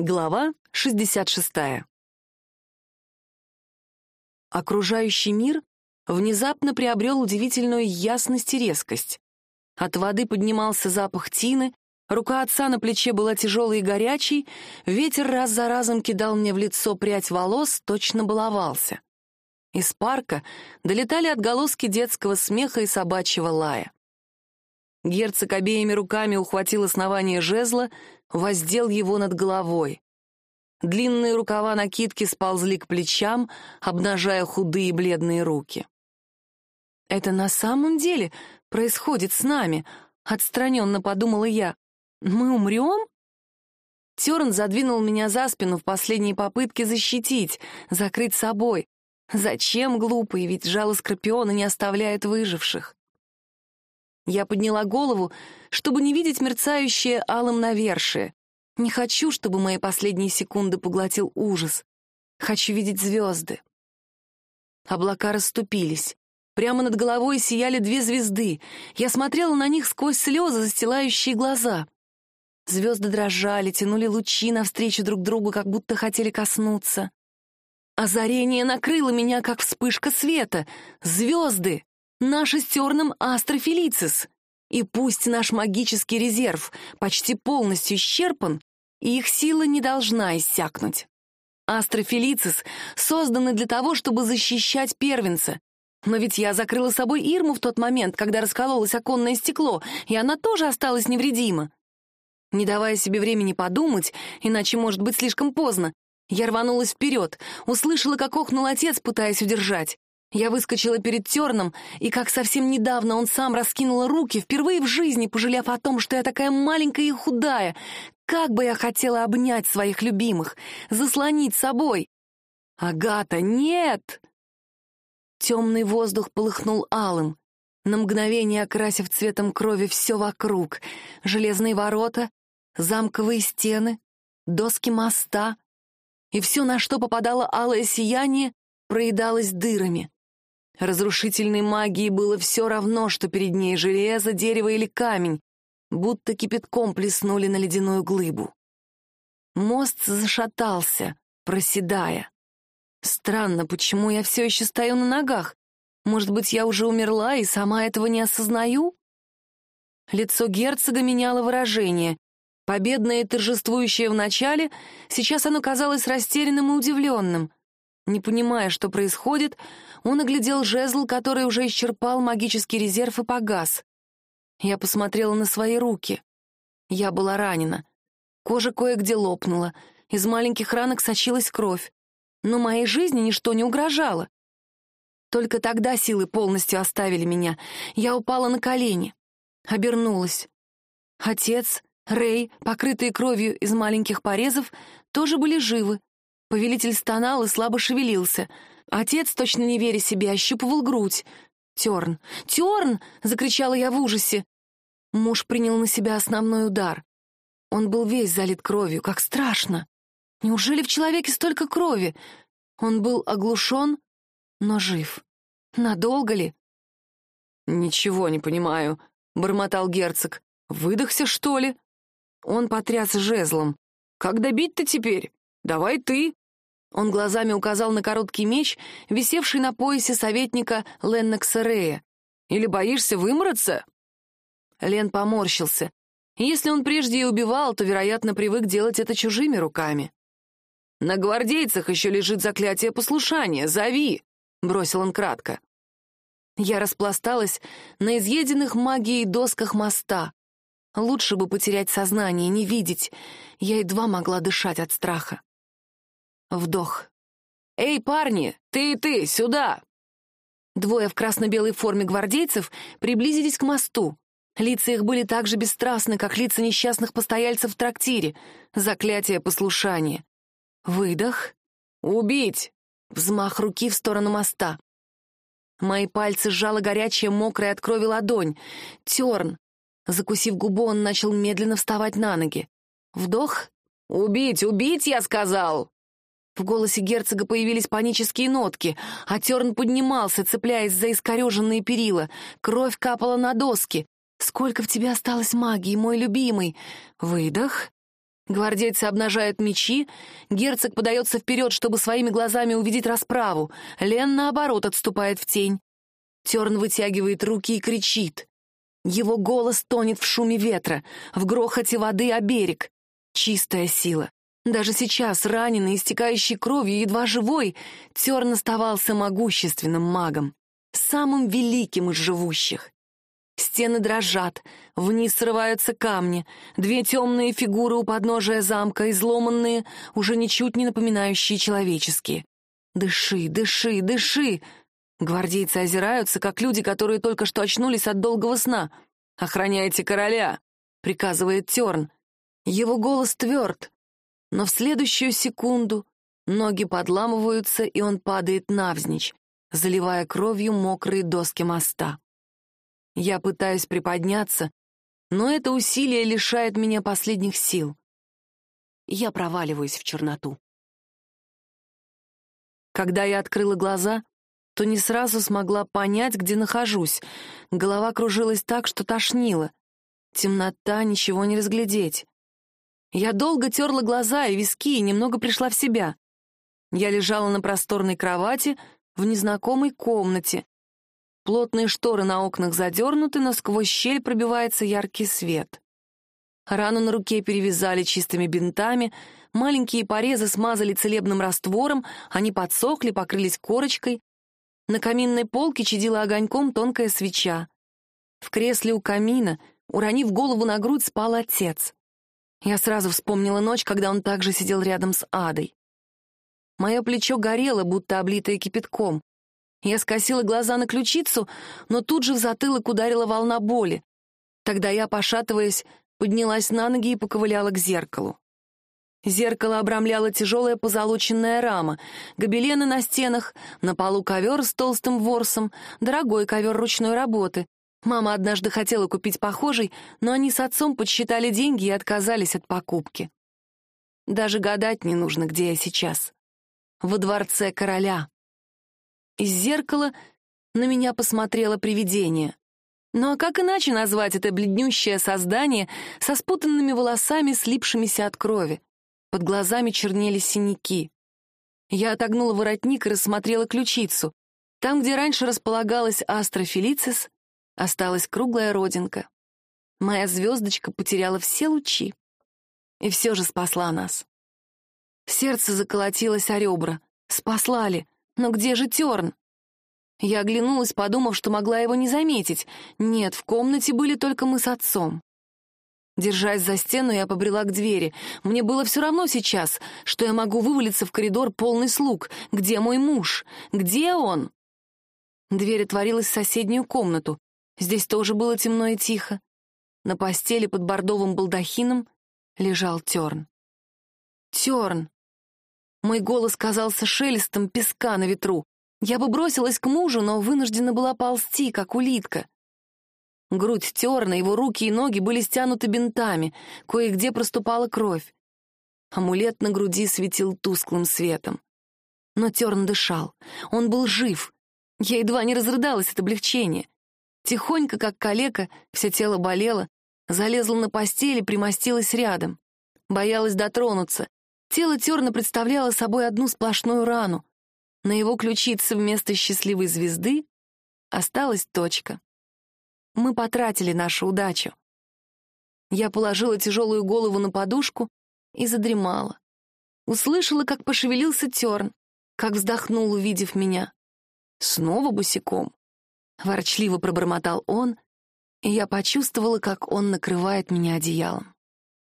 Глава 66. Окружающий мир внезапно приобрел удивительную ясность и резкость. От воды поднимался запах тины, рука отца на плече была тяжелой и горячей, ветер раз за разом кидал мне в лицо прядь волос, точно баловался. Из парка долетали отголоски детского смеха и собачьего лая. Герцог обеими руками ухватил основание жезла, воздел его над головой. Длинные рукава накидки сползли к плечам, обнажая худые бледные руки. «Это на самом деле происходит с нами», — отстраненно подумала я. «Мы умрем?» Терн задвинул меня за спину в последней попытке защитить, закрыть собой. Зачем глупый, ведь жало Скорпиона не оставляет выживших. Я подняла голову, чтобы не видеть мерцающее алым навершие. Не хочу, чтобы мои последние секунды поглотил ужас. Хочу видеть звезды. Облака расступились. Прямо над головой сияли две звезды. Я смотрела на них сквозь слезы, застилающие глаза. Звезды дрожали, тянули лучи навстречу друг другу, как будто хотели коснуться. Озарение накрыло меня, как вспышка света. Звезды! Наша с Терном Астрофелицис. И пусть наш магический резерв почти полностью исчерпан, их сила не должна иссякнуть. Астрофелицис созданы для того, чтобы защищать первенца. Но ведь я закрыла собой Ирму в тот момент, когда раскололось оконное стекло, и она тоже осталась невредима. Не давая себе времени подумать, иначе может быть слишком поздно, я рванулась вперед, услышала, как охнул отец, пытаясь удержать. Я выскочила перед Терном, и как совсем недавно он сам раскинул руки, впервые в жизни пожалев о том, что я такая маленькая и худая. Как бы я хотела обнять своих любимых, заслонить собой. Агата, нет! Темный воздух полыхнул алым, на мгновение окрасив цветом крови все вокруг. Железные ворота, замковые стены, доски моста. И все, на что попадало алое сияние, проедалось дырами. Разрушительной магии было все равно, что перед ней железо, дерево или камень, будто кипятком плеснули на ледяную глыбу. Мост зашатался, проседая. Странно, почему я все еще стою на ногах? Может быть, я уже умерла и сама этого не осознаю? Лицо герцога меняло выражение. Победное и торжествующее в начале, сейчас оно казалось растерянным и удивленным. Не понимая, что происходит, он оглядел жезл, который уже исчерпал магический резерв и погас. Я посмотрела на свои руки. Я была ранена. Кожа кое-где лопнула, из маленьких ранок сочилась кровь. Но моей жизни ничто не угрожало. Только тогда силы полностью оставили меня. Я упала на колени. Обернулась. Отец, Рэй, покрытые кровью из маленьких порезов, тоже были живы. Повелитель стонал и слабо шевелился. Отец, точно не веря себе, ощупывал грудь. «Терн! Терн!» — закричала я в ужасе. Муж принял на себя основной удар. Он был весь залит кровью, как страшно. Неужели в человеке столько крови? Он был оглушен, но жив. Надолго ли? «Ничего не понимаю», — бормотал герцог. «Выдохся, что ли?» Он потряс жезлом. «Как добить-то теперь? Давай ты!» Он глазами указал на короткий меч, висевший на поясе советника Леннокса Рея. «Или боишься вымораться?» Лен поморщился. Если он прежде и убивал, то, вероятно, привык делать это чужими руками. «На гвардейцах еще лежит заклятие послушания. Зови!» — бросил он кратко. Я распласталась на изъеденных магией досках моста. Лучше бы потерять сознание, не видеть. Я едва могла дышать от страха. Вдох. «Эй, парни, ты и ты, сюда!» Двое в красно-белой форме гвардейцев приблизились к мосту. Лица их были так же бесстрастны, как лица несчастных постояльцев в трактире. Заклятие послушания. Выдох. «Убить!» Взмах руки в сторону моста. Мои пальцы сжала горячая, мокрая от крови ладонь. Терн. Закусив губу, он начал медленно вставать на ноги. Вдох. «Убить! Убить, я сказал!» В голосе герцога появились панические нотки, а Терн поднимался, цепляясь за искореженные перила. Кровь капала на доски. «Сколько в тебе осталось магии, мой любимый?» Выдох. Гвардейцы обнажают мечи, герцог подается вперед, чтобы своими глазами увидеть расправу. Лен, наоборот, отступает в тень. Терн вытягивает руки и кричит. Его голос тонет в шуме ветра, в грохоте воды о берег. Чистая сила. Даже сейчас, раненый, истекающий кровью, едва живой, Терн оставался могущественным магом, самым великим из живущих. Стены дрожат, вниз срываются камни, две темные фигуры у подножия замка, изломанные, уже ничуть не напоминающие человеческие. «Дыши, дыши, дыши!» Гвардейцы озираются, как люди, которые только что очнулись от долгого сна. «Охраняйте короля!» — приказывает Терн. Его голос тверд, но в следующую секунду ноги подламываются, и он падает навзничь, заливая кровью мокрые доски моста. Я пытаюсь приподняться, но это усилие лишает меня последних сил. Я проваливаюсь в черноту. Когда я открыла глаза, то не сразу смогла понять, где нахожусь. Голова кружилась так, что тошнило. Темнота, ничего не разглядеть. Я долго терла глаза и виски и немного пришла в себя. Я лежала на просторной кровати в незнакомой комнате. Плотные шторы на окнах задернуты, но сквозь щель пробивается яркий свет. Рану на руке перевязали чистыми бинтами, маленькие порезы смазали целебным раствором, они подсохли, покрылись корочкой. На каминной полке чадила огоньком тонкая свеча. В кресле у камина, уронив голову на грудь, спал отец. Я сразу вспомнила ночь, когда он также сидел рядом с Адой. Мое плечо горело, будто облитое кипятком. Я скосила глаза на ключицу, но тут же в затылок ударила волна боли. Тогда я, пошатываясь, поднялась на ноги и поковыляла к зеркалу. Зеркало обрамляло тяжелая позолоченная рама, гобелены на стенах, на полу ковер с толстым ворсом, дорогой ковер ручной работы. Мама однажды хотела купить похожий, но они с отцом подсчитали деньги и отказались от покупки. Даже гадать не нужно, где я сейчас. Во дворце короля. Из зеркала на меня посмотрело привидение. Ну а как иначе назвать это бледнющее создание со спутанными волосами, слипшимися от крови? Под глазами чернели синяки. Я отогнула воротник и рассмотрела ключицу. Там, где раньше располагалась астрофилицис, осталась круглая родинка. Моя звездочка потеряла все лучи. И все же спасла нас. Сердце заколотилось о ребра. Спасла ли? Но где же Терн? Я оглянулась, подумав, что могла его не заметить. Нет, в комнате были только мы с отцом. Держась за стену, я побрела к двери. Мне было все равно сейчас, что я могу вывалиться в коридор полный слуг. Где мой муж? Где он? Дверь отворилась в соседнюю комнату. Здесь тоже было темно и тихо. На постели под бордовым балдахином лежал Терн. Терн! Мой голос казался шелестом песка на ветру. Я бы бросилась к мужу, но вынуждена была ползти, как улитка. Грудь терна, его руки и ноги были стянуты бинтами, кое-где проступала кровь. Амулет на груди светил тусклым светом. Но Терн дышал. Он был жив. Я едва не разрыдалась от облегчения. Тихонько, как калека, все тело болело, залезла на постель и примостилась рядом. Боялась дотронуться, Тело Терна представляло собой одну сплошную рану. На его ключице вместо счастливой звезды осталась точка. Мы потратили нашу удачу. Я положила тяжелую голову на подушку и задремала. Услышала, как пошевелился Терн, как вздохнул, увидев меня. Снова босиком. Ворчливо пробормотал он, и я почувствовала, как он накрывает меня одеялом.